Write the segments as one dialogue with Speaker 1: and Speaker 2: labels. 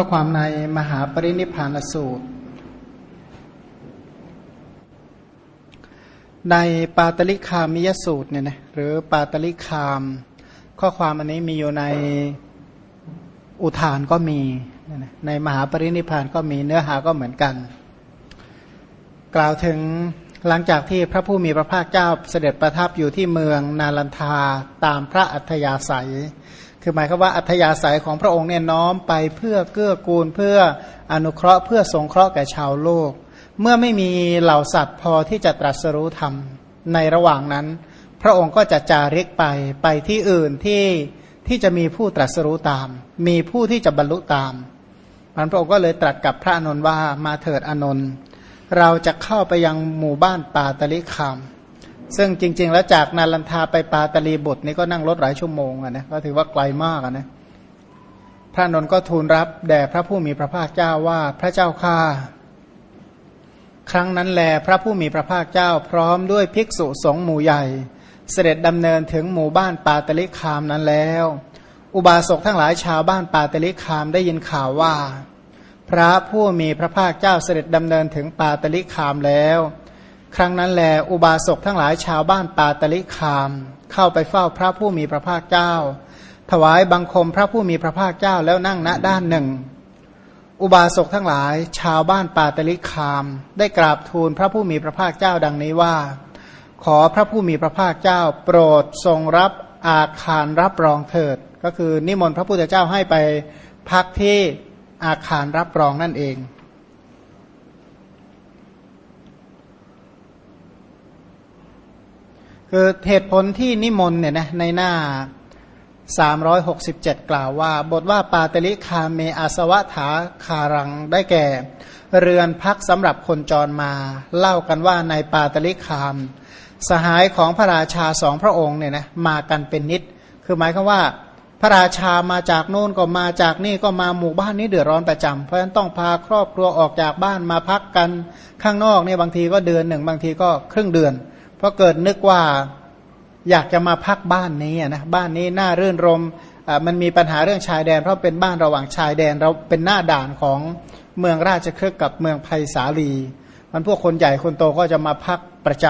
Speaker 1: ก็ความในมหาปรินิพานสูตร ในปาตลิคามิยสูตรเนี่ยนะหรือปาตลิคาม ข้อความอันนี้มีอยู่ในอุทานก็มีในมหาปรินิพานก็มีเนื้อหาก็เหมือนกัน กล่าวถึง หลังจากที่พระผู้มีพระภาคเจ้าเสด็จประทับอยู่ที่เมืองนาลันทาตามพระอัธยาศัย คือหมายความว่าอัธยาศัยของพระองค์เนี่ยน้อมไปเพื่อเกื้อกูลเพื่ออนุเคราะห์เพื่อสงเคราะห์แก่ชาวโลก เมื่อไม่มีเหล่าสัตว์พอที่จะตรัสรู้ธรรมในระหว่างนั้น พระองค์ก็จะจาริกไปไปที่อื่นที่ที่จะมีผู้ตรัสรู้ตาม มีผู้ที่จะบรรลุตามพระองค์ก็เลยตรัสกับพระอนุนว่ามาเถิดอนุน์ เราจะเข้าไปยังหมู่บ้านปาตลิคาม ซึ่งจริง ๆ แล้วจากนาลันทาไปปาตลีบุตรนี่ก็นั่งรถหลายชั่วโมงอะนะก็ถือว่าไกลมากอะนะพระนนท์ก็ทูลรับแด่พระผู้มีพระภาคเจ้าว่าพระเจ้าข้าครั้งนั้นแลพระผู้มีพระภาคเจ้าพร้อมด้วยภิกษุสงฆ์หมู่ใหญ่ เสด็จดำเนินถึงหมู่บ้านปาตลิคามนั้นแล้ว อุบาสกทั้งหลายชาวบ้านปาตลิคามได้ยินข่าวว่า พระผู้มีพระภาคเจ้าเสด็จดำเนินถึงปาตลิคามแล้ว ครั้งนั้นแลอุบาสกทั้งหลายชาวบ้านปาตลิคาม เข้าไปเฝ้าพระผู้มีพระภาคเจ้า ถวายบังคมพระผู้มีพระภาคเจ้าแล้วนั่งณด้านหนึ่ง อุบาสกทั้งหลาย ชาวบ้านปาตลิคาม ได้กราบทูลพระผู้มีพระภาคเจ้าดังนี้ว่า ขอพระผู้มีพระภาคเจ้า โปรดทรงรับอาคารรับรองเถิด ก็คือนิมนต์พระพุทธเจ้าให้ไปพักที่ อาคารรับรองนั่นเอง คือเหตุผลที่นิมนต์เนี่ยนะในหน้า 367 กล่าวว่า บทว่าปาตลิคาเมอาสวะถาคารังได้แก่ เรือนพักสำหรับคนจรมา เล่ากันว่าในปาตลิคาม สหายของพระราชาสองพระองค์เนี่ยนะมากันเป็นนิด คือหมายคือว่า พระราชามาจากโน่นก็มาจากนี่ก็มาหมู่บ้านนี้เดือดร้อนประจำเพราะฉะนั้นต้องพาครอบครัวออกจากบ้านมาพักกันข้างนอกเนี่ยบางทีก็เดือนหนึ่งบางทีก็ครึ่งเดือน เพราะเกิดนึกว่าอยากจะมาพักบ้านนี้นะบ้านนี้น่ารื่นรมมันมีปัญหาเรื่องชายแดน เพราะเป็นบ้านระหว่างชายแดนเราเป็นหน้าด่านของเมืองราชครึกกับเมืองไผ่สาลี มันพวกคนใหญ่คนโตก็จะมาพักประจ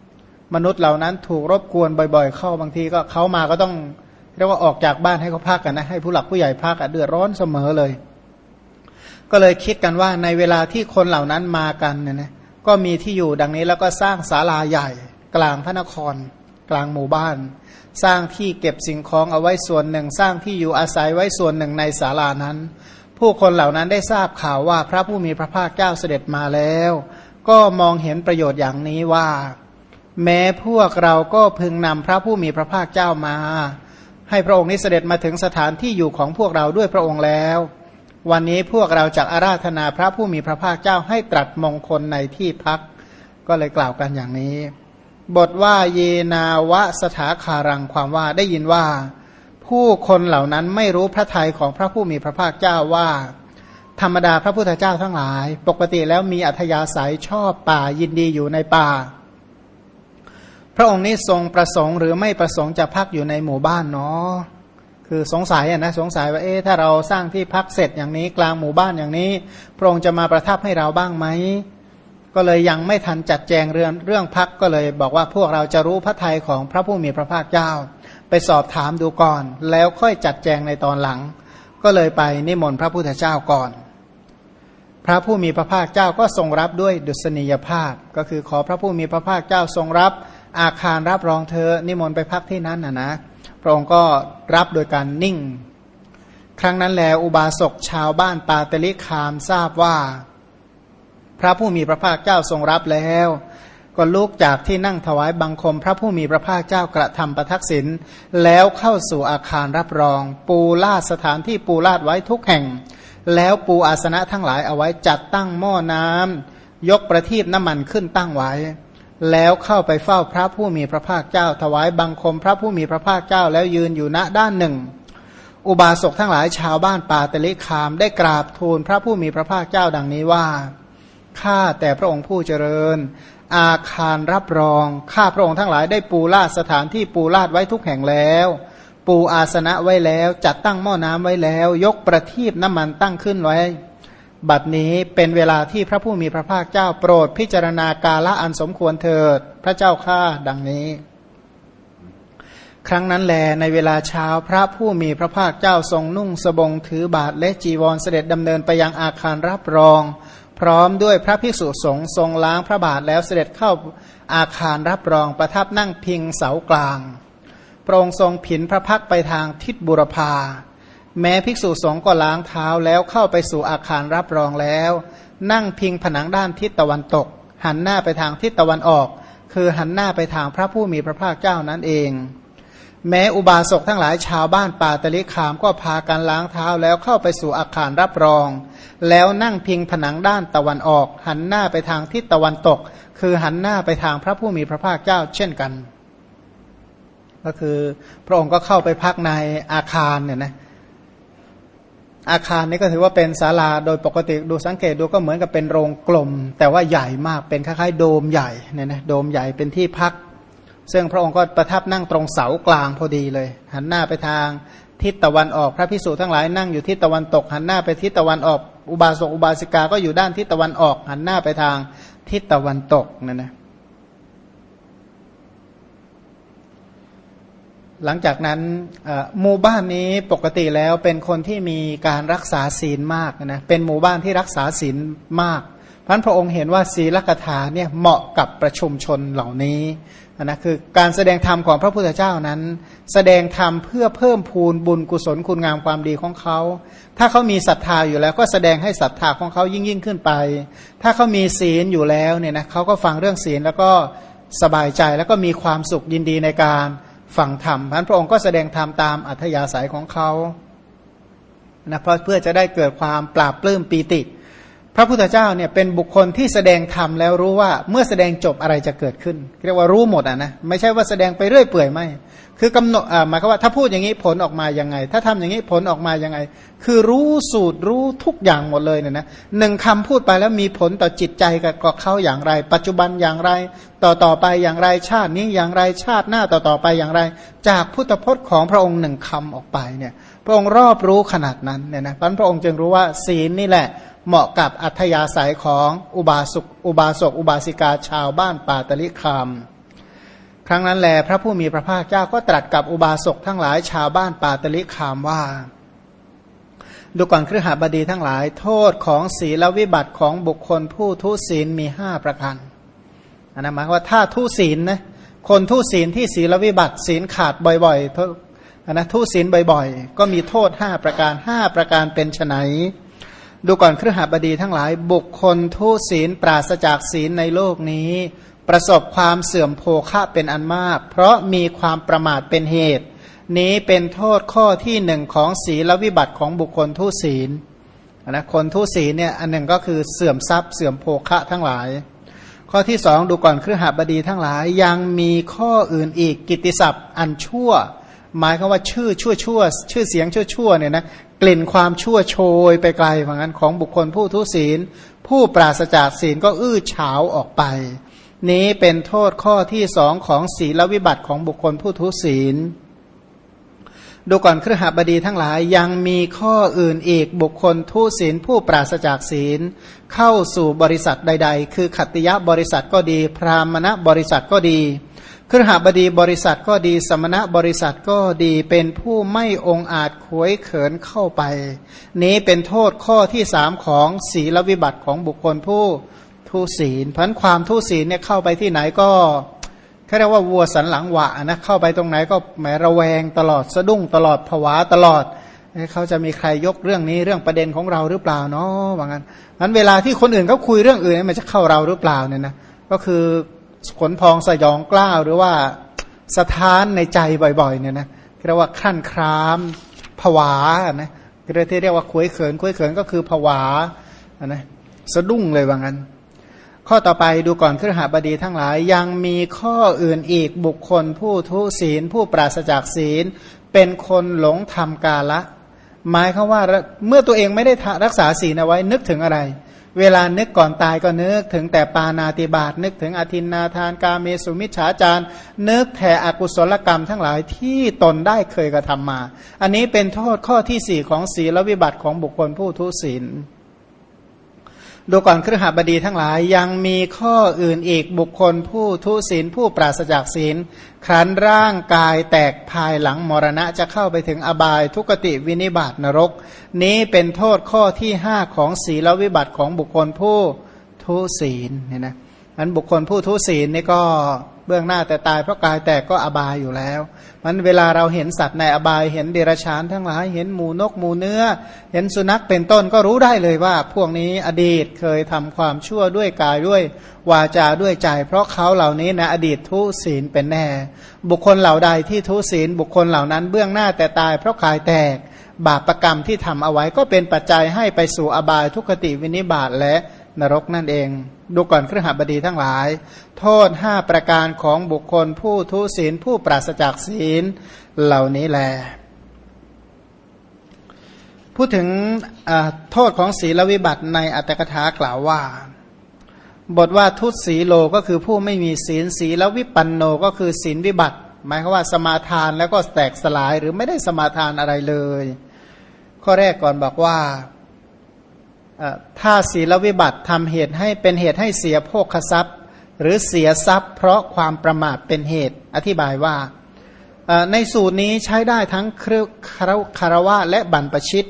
Speaker 1: ำมนุษย์เหล่านั้นถูกรบกวนบ่อย ๆ เข้าบางทีก็เขามาก็ต้อง เรียกว่าออกจากบ้านให้เขาพักกันนะให้ผู้หลักผู้ใหญ่พักอะเดือดร้อนเสมอเลย ก็เลยคิดกันว่าในเวลาที่คนเหล่านั้นมากันเนี่ยนะก็มีที่อยู่ดังนี้แล้วก็สร้างศาลาใหญ่ กลางพระนคร กลางหมู่บ้าน สร้างที่เก็บสิ่งของเอาไว้ส่วนหนึ่ง สร้างที่อยู่อาศัยไว้ส่วนหนึ่งในศาลานั้น ผู้คนเหล่านั้นได้ทราบข่าวว่าพระผู้มีพระภาคเจ้าเสด็จมาแล้ว ก็มองเห็นประโยชน์อย่างนี้ว่า แม้พวกเราก็พึงนำพระผู้มีพระภาคเจ้ามา ให้พระองค์นี้เสด็จมาถึงสถานที่อยู่ของพวกเราด้วยพระองค์แล้ว วันนี้พวกเราจะอาราธนาพระผู้มีพระภาคเจ้าให้ตรัสมงคลในที่พัก ก็เลยกล่าวกันอย่างนี้ บทว่าเยนาวะสถาคารังความว่าได้ยินว่า ผู้คนเหล่านั้นไม่รู้พระทัยของพระผู้มีพระภาคเจ้าว่า ธรรมดาพระพุทธเจ้าทั้งหลาย ปกติแล้วมีอัธยาศัยชอบป่ายินดีอยู่ในป่า พระองค์นี้ทรงประสงค์หรือไม่ประสงค์จะพักอยู่ในหมู่บ้านเนาะคือสงสัยนะสงสัยว่าเอ๊ะถ้าเราสร้างที่พักเสร็จอย่างนี้กลางหมู่บ้านอย่างนี้ พระองค์จะมาประทับให้เราบ้างไหมก็เลยยังไม่ทันจัดแจงเรื่องเรื่องพักก็เลย บอกว่าพวกเราจะรู้พระทัยของพระผู้มีพระภาคเจ้า ไปสอบถามดูก่อน แล้วค่อยจัดแจงในตอนหลัง ก็เลยไปนิมนต์พระพุทธเจ้าก่อน พระผู้มีพระภาคเจ้าก็ทรงรับด้วยดุษณียภาพ ก็คือขอพระผู้มีพระภาคเจ้าทรงรับ อาคารรับรองเธอ นิมนต์ไปพักที่นั้นนะนะ พระองค์ก็รับโดยการนิ่ง ครั้งนั้นแลอุบาสกชาวบ้านปาเตลิคามทราบว่า พระผู้มีพระภาคเจ้าทรงรับแล้ว ก็ลุกจากที่นั่งถวายบังคม พระผู้มีพระภาคเจ้ากระทำประทักษิณแล้วเข้าสู่อาคารรับรอง ปูลาดสถานที่ปูลาดไว้ทุกแห่ง แล้วปูอาสนะทั้งหลายเอาไว้จัดตั้งหม้อน้ำยกประทีปน้ำมันขึ้นตั้งไว้ แล้วเข้าไปเฝ้าพระผู้มีพระภาคเจ้า ถวายบังคมพระผู้มีพระภาคเจ้าแล้วยืนอยู่ณด้านหนึ่ง อุบาสกทั้งหลายชาวบ้านป่าเตลิคามได้กราบทูลพระผู้มีพระภาคเจ้าดังนี้ว่าข้าแต่พระองค์ผู้เจริญ อาคารรับรองข้าพระองค์ทั้งหลายได้ปูลาดสถานที่ปูลาดไว้ทุกแห่งแล้ว ปูอาสนะไว้แล้ว จัดตั้งหม้อน้ำไว้แล้ว ยกประทีปน้ำมันตั้งขึ้นไว้ บัดนี้เป็นเวลาที่พระผู้มีพระภาคเจ้าโปรดพิจารณากาละอันสมควรเถิดพระเจ้าข้าดังนี้ ครั้งนั้นแลในเวลาเช้าพระผู้มีพระภาคเจ้าทรงนุ่งสบงถือบาทและจีวรเสด็จดำเนินไปยังอาคารรับรอง พร้อมด้วยพระภิกษุสงฆ์ทรงล้างพระบาทแล้วเสด็จเข้าอาคารรับรองประทับนั่งพิงเสากลางพระองค์ทรงผินพระพักไปทางทิศบุรพา แม้ภิกษุสงฆ์ก็ล้างเท้าแล้วเข้าไปสู่อาคารรับรองแล้ว นั่งพิงผนังด้านทิศตะวันตก หันหน้าไปทางทิศตะวันออก คือหันหน้าไปทางพระผู้มีพระภาคเจ้านั่นเอง แม้อุบาสกทั้งหลายชาวบ้านป่าตะลิขามก็พากันล้างเท้าแล้วเข้าไปสู่อาคารรับรอง แล้วนั่งพิงผนังด้านตะวันออก หันหน้าไปทางทิศตะวันตก คือหันหน้าไปทางพระผู้มีพระภาคเจ้า เช่นกัน ก็คือพระองค์ก็เข้าไปพักในอาคารเนี่ยนะ อาคารนี้ก็ถือว่าเป็นศาลาโดยปกติดูสังเกตดูก็เหมือนกับเป็นโรงกลม แต่ว่าใหญ่มากเป็นคล้ายๆโดมใหญ่เนี่ยนะโดมใหญ่เป็นที่พัก ซึ่งพระองค์ก็ประทับนั่งตรงเสากลางพอดีเลย หันหน้าไปทางทิศตะวันออกพระพิสุทั้งหลายนั่งอยู่ทิศตะวันตก หันหน้าไปทิศตะวันออก อุบาสกอุบาสิกาก็อยู่ด้านทิศตะวันออก หันหน้าไปทางทิศตะวันตกนั่นนะ หลังจากนั้นหมู่บ้านนี้ปกติแล้วเป็นคนที่มีการรักษาศีลมากนะเป็นหมู่บ้านที่รักษาศีลมากพันพระองค์เห็นว่าศีลกถาเนี่ยเหมาะกับประชุมชนเหล่านี้นะคือการแสดงธรรมของพระพุทธเจ้านั้น แสดงธรรมเพื่อเพิ่มพูนบุญกุศลคุณงามความดีของเขา ถ้าเขามีศรัทธาอยู่แล้วก็แสดงให้ศรัทธาของเขายิ่งยิ่งขึ้นไป ถ้าเขามีศีลอยู่แล้วเนี่ยนะเขาก็ฟังเรื่องศีลแล้วก็สบายใจแล้วก็มีความสุขยินดีในการ ฟังธรรมพันพระองค์ก็แสดงธรรมตามอัธยาศัยของเขานะเพราะเพื่อจะได้เกิดความปราบปลื้มปีติ พระพุทธเจ้าเนี่ยเป็นบุคคลที่แสดงธรรมแล้วรู้ว่าเมื่อแสดงจบอะไรจะเกิดขึ้น เรียกว่ารู้หมดอะนะไม่ใช่ว่าแสดงไปเรื่อยเปื่อยไม่ คือกำหนดหมายความว่าถ้าพูดอย่างนี้ผลออกมายังไง ถ้าทำอย่างนี้ผลออกมายังไง คือรู้สูตรรู้ทุกอย่างหมดเลยเนี่ยนะหนึ่งคำพูดไปแล้วมีผลต่อจิตใจกับเขาอย่างไร ปัจจุบันอย่างไร ต่อต่อไปอย่างไรชาตินี้อย่างไรชาติหน้าต่อต่อไปอย่างไร จากพุทธพจน์ของพระองค์หนึ่งคำออกไปเนี่ยพระองค์รอบรู้ขนาดนั้นเนี่ยนะพระองค์จึงรู้ว่าศีลนี่แหละเหมาะกับอัธยาศัยของอุบาสกอุบาสกอุบาสิกาชาวบ้านป่าตะลิคาม ครั้งนั้นแลพระผู้มีพระภาคเจ้าก็ตรัสกับอุบาสกทั้งหลายชาวบ้านป่าตลิคามว่า ดูก่อนครหบดีทั้งหลาย โทษของศีลวิบัติของบุคคลผู้ทุศีลมีห้าประการอันนั้นหมายว่าถ้าทุศีลนะคนทุศีลที่ศีลวิบัติศีลขาดบ่อยๆอันนะทุศีลบ่อยๆ ก็มีโทษห้าประการห้าประการเป็นไนดูก่อนครหบดีทั้งหลาย บุคคลทุศีลปราศจากศีลในโลกนี้ ประสบความเสื่อมโภคะเป็นอันมาก เพราะมีความประมาทเป็นเหตุ นี้เป็นโทษข้อที่หนึ่งของศีลวิบัติของบุคคลทุศีลนะคนทุศีลเนี่ยอันหนึ่งก็คือเสื่อมทรัพย์เสื่อมโภคะทั้งหลาย ข้อที่สองดูก่อนเครือหบดีทั้งหลายยังมีข้ออื่นอีกกิติศัพท์ อันชั่ว หมายคือว่าชื่อชั่วชั่วชื่อเสียงชั่วชั่วเนี่ยนะกลิ่นความชั่วโชยไปไกลเหมือนกันของบุคคลผู้ทุศีล ผู้ปราศจากศีลก็อื้อฉาวออกไป นี้เป็นโทษข้อที่สองของศีลวิบัติของบุคคลผู้ทุศีล ดูก่อนเครือหบดีทั้งหลายยังมีข้ออื่นอีกบุคคลทุศีลผู้ปราศจากศีล เข้าสู่บริษัทใด ๆ คือขัตติยะบริษัทก็ดี พรามณะบริษัทก็ดีเครือหบดีบริษัทก็ดี สมณะบริษัทก็ดีเป็นผู้ไม่องอาจขวยเขินเข้าไป นี้เป็นโทษข้อที่สามของศีลวิบัติของบุคคลผู้ ทุศีลพันความทุศีลเนี่ยเข้าไปที่ไหนก็เขาเรียกว่าวัวสันหลังหวะนะเข้าไปตรงไหนก็แหมระแวงตลอดสะดุ้งตลอดผวาตลอดเขาจะมีใครยกเรื่องนี้เรื่องประเด็นของเราหรือเปล่าเนาะว่างั้นนั้นเวลาที่คนอื่นเขาคุยเรื่องอื่นมันจะเข้าเราหรือเปล่าเนี่ยนะก็คือขนพองสยองกล้าวหรือว่าสถานในใจบ่อยๆเนี่ยนะเรียกว่าขั้นครามผวานะเรียกที่เรียกว่าคุยเขินคุยเขินก็คือผวานะสะดุ้งเลยว่างั้น ข้อต่อไปดูก่อนครหาบดีทั้งหลายยังมีข้ออื่นอีกบุคคลผู้ทุศีล ผู้ปราศจากศีล เป็นคนหลงทำกาละ หมายคือว่าเมื่อตัวเองไม่ได้รักษาศีลเอาไว้นึกถึงอะไร เวลานึกก่อนตายก็นึกถึงแต่ปานาติบาตนึกถึงอธินนาทานกาเมสุมิชฌาจารนึกแผ่อกุศลกรรมทั้งหลายที่ตนได้เคยกระทำมา อันนี้เป็นโทษข้อที่สี่ของศีลวิบัติของบุคคลผู้ทุศีล ดูก่อนครหบดีทั้งหลายยังมีข้ออื่นอีกบุคคลผู้ทุศีลผู้ปราศจากศีลครั้นร่างกายแตกภายหลังมรณะจะเข้าไปถึงอบายทุกติวินิบาตนรก นี้เป็นโทษข้อที่ห้าของศีลวิบัติของบุคคลผู้ทุศีลเนี่ยนะนั้นบุคคลผู้ทุศีลนี่ก็ เบื้องหน้าแต่ตายเพราะกายแตกก็อบายอยู่แล้วมันเวลาเราเห็นสัตว์ในอบายเห็นเดรัจฉานทั้งหลาย เห็นหมูนกหมูเนื้อ เห็นสุนัขเป็นต้นก็รู้ได้เลยว่า พวกนี้อดีตเคยทำความชั่วด้วยกายด้วยวาจาด้วยใจ เพราะเขาเหล่านี้นะอดีตทุศีลเป็นแน่ บุคคลเหล่าใดที่ทุศีลบุคคลเหล่านั้นเบื้องหน้าแต่ตายเพราะกายแตกบาปรกรรมที่ทำเอาไว้ก็เป็นปัจจัยให้ไปสู่อบายทุกขติวินิบาตและ นรกนั่นเอง ดูก่อนเครือหบดีทั้งหลาย โทษห้าประการของบุคคลผู้ทุศีลผู้ปราศจากศีลเหล่านี้แล พูดถึงโทษของศีลวิบัติในอัตถกถากล่าวว่า บทว่าทุศีโลก็คือผู้ไม่มีศีลศีลวิปันโนก็คือศีลวิบัติ หมายความว่าสมาทานแล้วก็แตกสลายหรือไม่ได้สมาทานอะไรเลย ข้อแรกก่อนบอกว่า ถ้าศีลวิบัติทำเหตุให้เป็นเหตุให้เสียโภคทรัพย์ หรือเสียทรัพย์ เพราะความประมาทเป็นเหตุ อธิบายว่าในสูตรนี้ใช้ได้ทั้งครารวะและบรรพชิต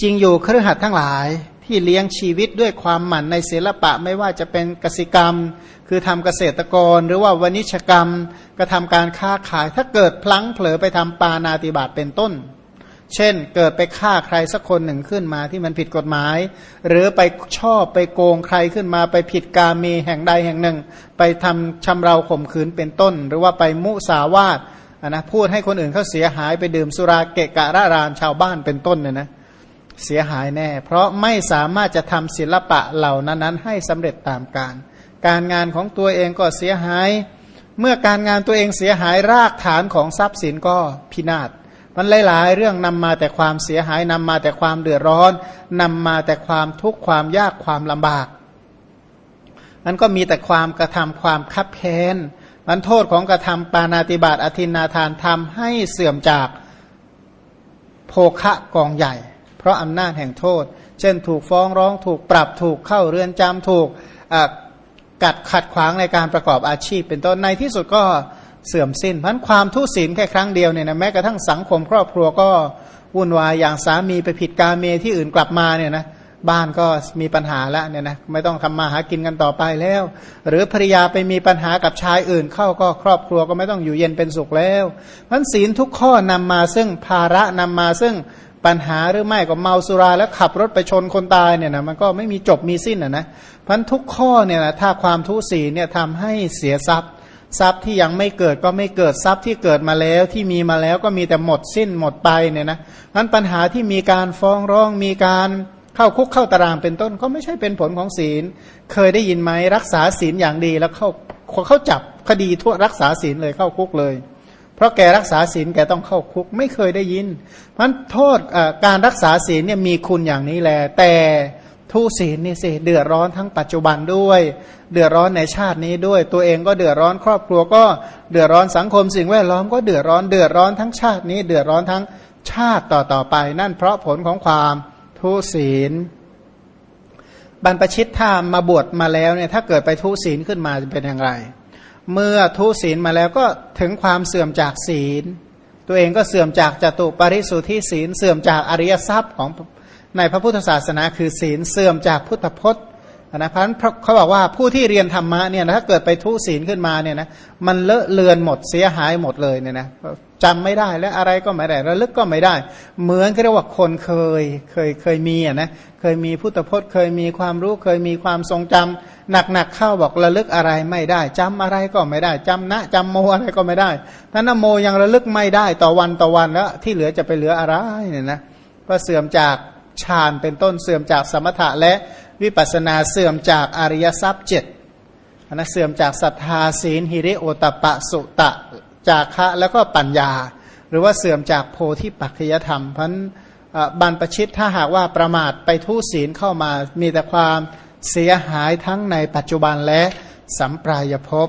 Speaker 1: จริงอยู่เครือขัดทั้งหลายที่เลี้ยงชีวิตด้วยความหมั่นในศิลปะไม่ว่าจะเป็นกสิกรรม คือทำเกษตรกร หรือว่าวณิชกรรมกระทำการค้าขายถ้าเกิดพลั้งเผลอไปทำปานาติบาตเป็นต้น เช่นเกิดไปฆ่าใครสักคนหนึ่งขึ้นมาที่มันผิดกฎหมาย หรือไปชอบไปโกงใครขึ้นมาไปผิดกาเมแห่งใดแห่งหนึ่ง ไปทำชำเราข่มขืนเป็นต้น หรือว่าไปมุสาวาทนะพูดให้คนอื่นเขาเสียหายไปดื่มสุราเกะกะระรานชาวบ้านเป็นต้นเนี่ยนะเสียหายแน่ เพราะไม่สามารถจะทำศิลปะเหล่านั้นให้สำเร็จตามการ การงานของตัวเองก็เสียหาย เมื่อการงานตัวเองเสียหายรากฐานของทรัพย์สินก็พินาศ มันหลาย ๆ เรื่องนำมาแต่ความเสียหายนำมาแต่ความเดือดร้อนนำมาแต่ความทุกข์ความยากความลำบากมันก็มีแต่ความกระทำความคับแค้นมันโทษของกระทำปานาติบาตอธินาทานทำให้เสื่อมจากโภคะกองใหญ่ เพราะอำนาจแห่งโทษ เช่นถูกฟ้องร้องถูกปรับถูกเข้าเรือนจำถูกกัดขัดขวางในการประกอบอาชีพ เป็นต้นในที่สุดก็ เสื่อมสิ้นพันความทุศีลแค่ครั้งเดียวเนี่ยนะแม้กระทั่งสังคมครอบครัวก็วุ่นวายอย่างสามีไปผิดการเมที่อื่นกลับมาเนี่ยนะบ้านก็มีปัญหาแล้วเนี่ยนะไม่ต้องทำมาหากินกันต่อไปแล้ว หรือภรยาไปมีปัญหากับชายอื่น เข้าก็ครอบครัวก็ไม่ต้องอยู่เย็นเป็นสุขแล้วมันศีลทุกข้อนำมาซึ่งภาระนำมาซึ่งปัญหาหรือไม่ก็เมาสุราแล้วขับรถไปชนคนตายเนี่ยนะมันก็ไม่มีจบมีสิ้นอะนะพันทุกข้อเนี่ยนะถ้าความทุศีเนี่ยทำให้เสียทรัพย์ ทรัพย์ที่ยังไม่เกิดก็ไม่เกิดทรัพย์ที่เกิดมาแล้วที่มีมาแล้วก็มีแต่หมดสิ้นหมดไปเนี่ยนะนั้นปัญหาที่มีการฟ้องร้องมีการเข้าคุกเข้าตารางเป็นต้น ก็ไม่ใช่เป็นผลของศีล เคยได้ยินไหมรักษาศีลอย่างดีแล้วเข้าเขาจับคดีทั่วรักษาศีลเลยเข้าคุกเลย เพราะแกรักษาศีลแกต้องเข้าคุกไม่เคยได้ยินมันโทษการรักษาศีลเนี่ยมีคุณอย่างนี้แหละแต่ ทุศีลนี่สิเดือดร้อนทั้งปัจจุบันด้วย เดือดร้อนในชาตินี้ด้วย ตัวเองก็เดือดร้อนครอบครัวก็เดือดร้อนสังคมสิ่งแวดล้อมก็เดือดร้อนเดือดร้อนทั้งชาตินี้ เดือดร้อนทั้งชาติต่อต่อไป นั่นเพราะผลของความทุศีล บรรพชิตถ้ามาบวชมาแล้วเนี่ยถ้าเกิดไปทุศีลขึ้นมาจะเป็นอย่างไร เมื่อทุศีลมาแล้วก็ถึงความเสื่อมจากศีล ตัวเองก็เสื่อมจากจตุปริสุทธิศีลเสื่อมจากอริยทรัพย์ของ ในพระพุทธศาสนาคือศีลเสื่อมจากพุทธพจน์นะเพราะเขาบอกว่าผู้ที่เรียนธรรมะเนี่ยถ้าเกิดไปทุศีลขึ้นมาเนี่ยนะมันเลอะเลือนหมดเสียหายหมดเลยเนี่ยนะจำไม่ได้และอะไรก็ไม่ได้ระลึกก็ไม่ได้ เหมือนเรียกว่าคนเคยเคยเคยมีอะนะเคยมีพุทธพจน์ เคยมีความรู้เคยมีความทรงจำหนักๆเข้าบอกระลึกอะไรไม่ได้จำอะไรก็ไม่ได้จำนะจำโมอะไรก็ไม่ได้ถ้านโมยังระลึกไม่ได้ต่อวันต่อวันแล้วที่เหลือจะไปเหลืออะไรเนี่ยนะก็เสื่อมจาก ฌานเป็นต้นเสื่อมจากสมถะและวิปัสนาเสื่อมจากอริยทรัพย์เจ็ดนะเสื่อมจากศรัทธาศีลหิริโอตปะสุตะจากะแล้วก็ปัญญา หรือว่าเสื่อมจากโพธิปัจจยธรรมพันบรรปชิตถ้าหากว่าประมาทไปทุศีลเข้ามามีแต่ความเสียหายทั้งในปัจจุบันและสัมปรายภพ